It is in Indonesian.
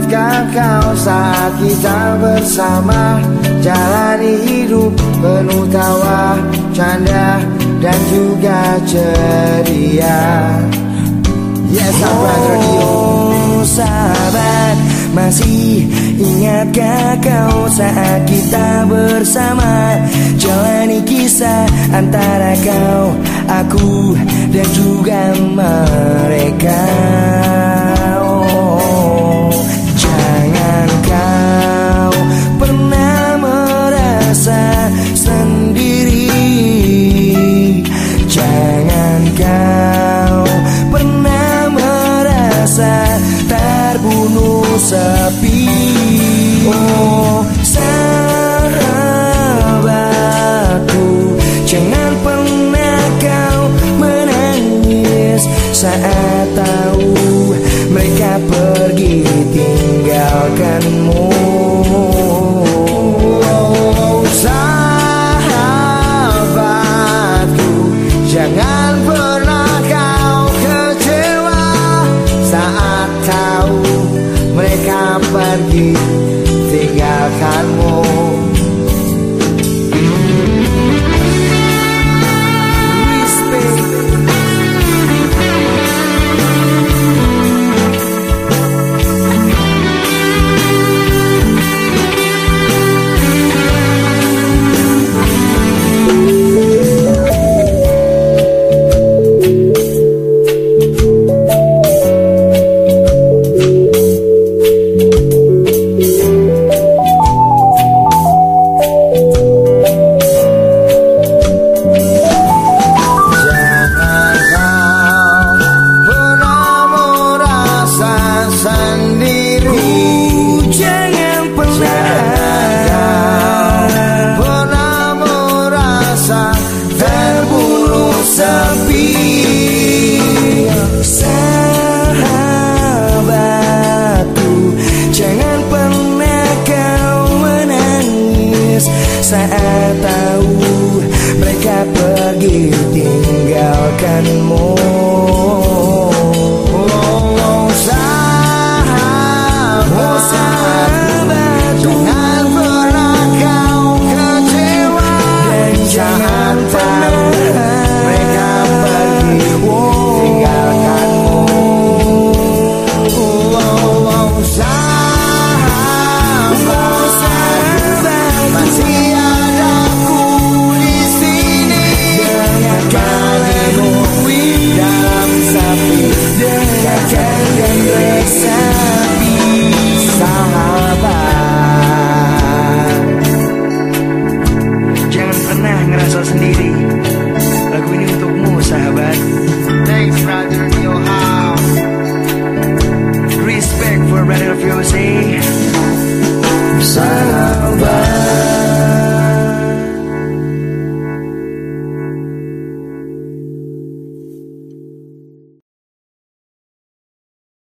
Ingatkah kau saat kita bersama. Jalani hidup penuh tawa Canda dan juga ceria. Yes, sahabat radio Oh sahabat Masih ingatkah kau saat kita bersama? Jalani kisah antara kau, aku dan juga mereka dançar. Saat tahu mereka pergi tinggalkanmu West. Thanks, brother Neil Respect for brother of eh? Salva.